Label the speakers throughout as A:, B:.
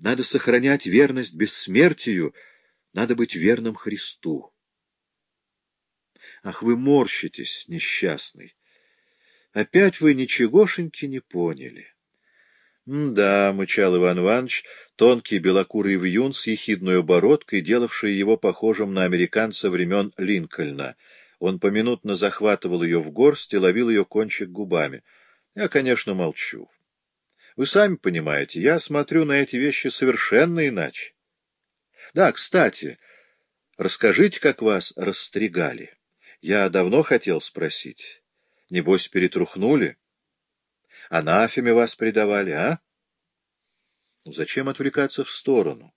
A: Надо сохранять верность бессмертию, надо быть верным Христу. Ах, вы морщитесь, несчастный. Опять вы ничегошеньки не поняли. — Да, — мычал Иван Иванович, тонкий белокурый вьюн с ехидной бородкой, делавший его похожим на американца времен Линкольна. Он поминутно захватывал ее в горсть и ловил ее кончик губами. Я, конечно, молчу. Вы сами понимаете, я смотрю на эти вещи совершенно иначе. Да, кстати, расскажите, как вас расстригали. Я давно хотел спросить. Небось, перетрухнули? Анафеме вас предавали, а? Ну, зачем отвлекаться в сторону?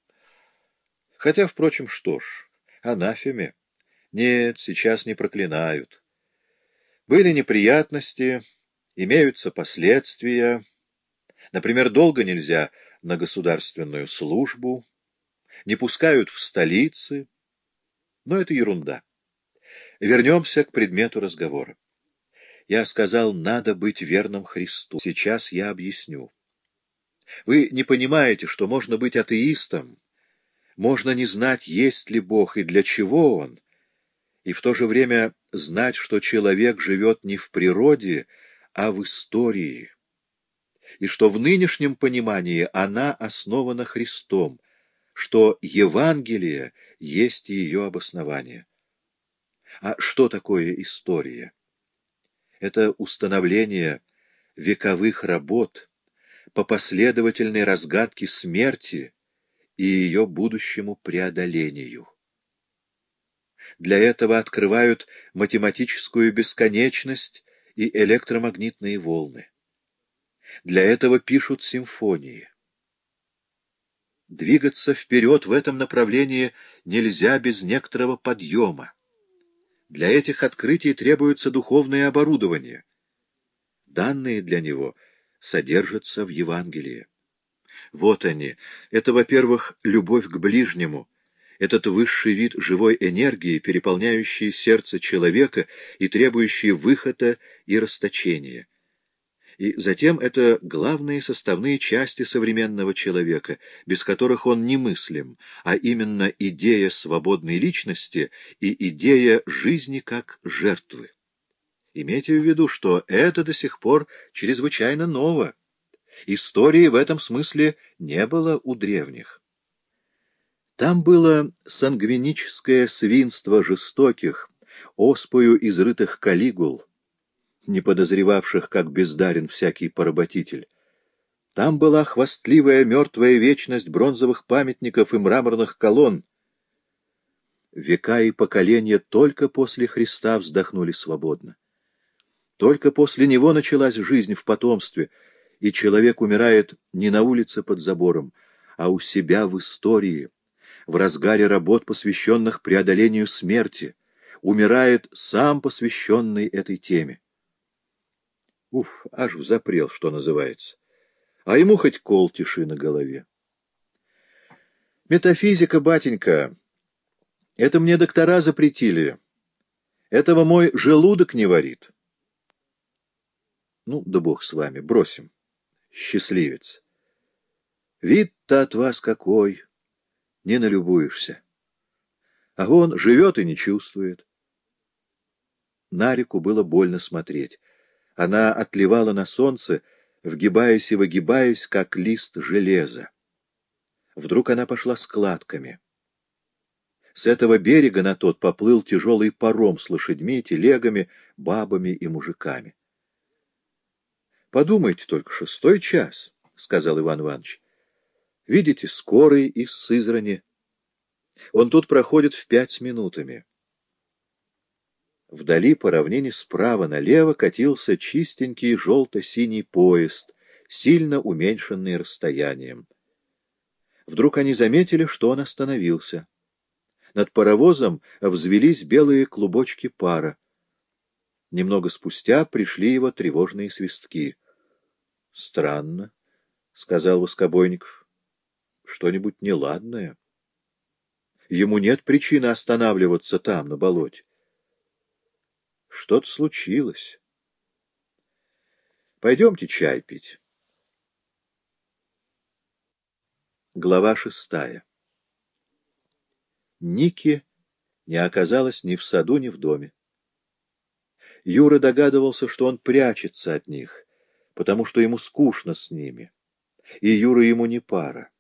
A: Хотя, впрочем, что ж, анафеме. Нет, сейчас не проклинают. Были неприятности, имеются последствия. Например, долго нельзя на государственную службу, не пускают в столицы. Но это ерунда. Вернемся к предмету разговора. Я сказал, надо быть верным Христу. Сейчас я объясню. Вы не понимаете, что можно быть атеистом, можно не знать, есть ли Бог и для чего Он, и в то же время знать, что человек живет не в природе, а в истории, и что в нынешнем понимании она основана Христом, что Евангелие есть ее обоснование. А что такое история? Это установление вековых работ по последовательной разгадке смерти и ее будущему преодолению. Для этого открывают математическую бесконечность и электромагнитные волны. Для этого пишут симфонии. Двигаться вперед в этом направлении нельзя без некоторого подъема. Для этих открытий требуется духовное оборудование. Данные для него содержатся в Евангелии. Вот они. Это, во-первых, любовь к ближнему, этот высший вид живой энергии, переполняющий сердце человека и требующий выхода и расточения. И затем это главные составные части современного человека, без которых он немыслим, а именно идея свободной личности и идея жизни как жертвы. Имейте в виду, что это до сих пор чрезвычайно ново. Истории в этом смысле не было у древних. Там было сангвиническое свинство жестоких, оспою изрытых калигул, не подозревавших, как бездарен всякий поработитель. Там была хвастливая мертвая вечность бронзовых памятников и мраморных колонн. Века и поколения только после Христа вздохнули свободно. Только после него началась жизнь в потомстве, и человек умирает не на улице под забором, а у себя в истории, в разгаре работ, посвященных преодолению смерти, умирает сам посвященный этой теме. Уф, аж взапрел, что называется. А ему хоть кол тиши на голове. Метафизика, батенька, это мне доктора запретили. Этого мой желудок не варит. Ну, да бог с вами, бросим. Счастливец. Вид-то от вас какой, не налюбуешься. А он живет и не чувствует. На реку было больно смотреть. Она отливала на солнце, вгибаясь и выгибаясь, как лист железа. Вдруг она пошла складками. С этого берега на тот поплыл тяжелый паром с лошадьми, телегами, бабами и мужиками. — Подумайте только, шестой час, — сказал Иван Иванович. — Видите, скорый из Сызрани. Он тут проходит в пять минутами. Вдали по равнине справа налево катился чистенький желто-синий поезд, сильно уменьшенный расстоянием. Вдруг они заметили, что он остановился. Над паровозом взвелись белые клубочки пара. Немного спустя пришли его тревожные свистки. — Странно, — сказал Воскобойников. — Что-нибудь неладное. Ему нет причины останавливаться там, на болоте. Что-то случилось. Пойдемте чай пить. Глава шестая. Ники не оказалось ни в саду, ни в доме. Юра догадывался, что он прячется от них, потому что ему скучно с ними, и Юра ему не пара.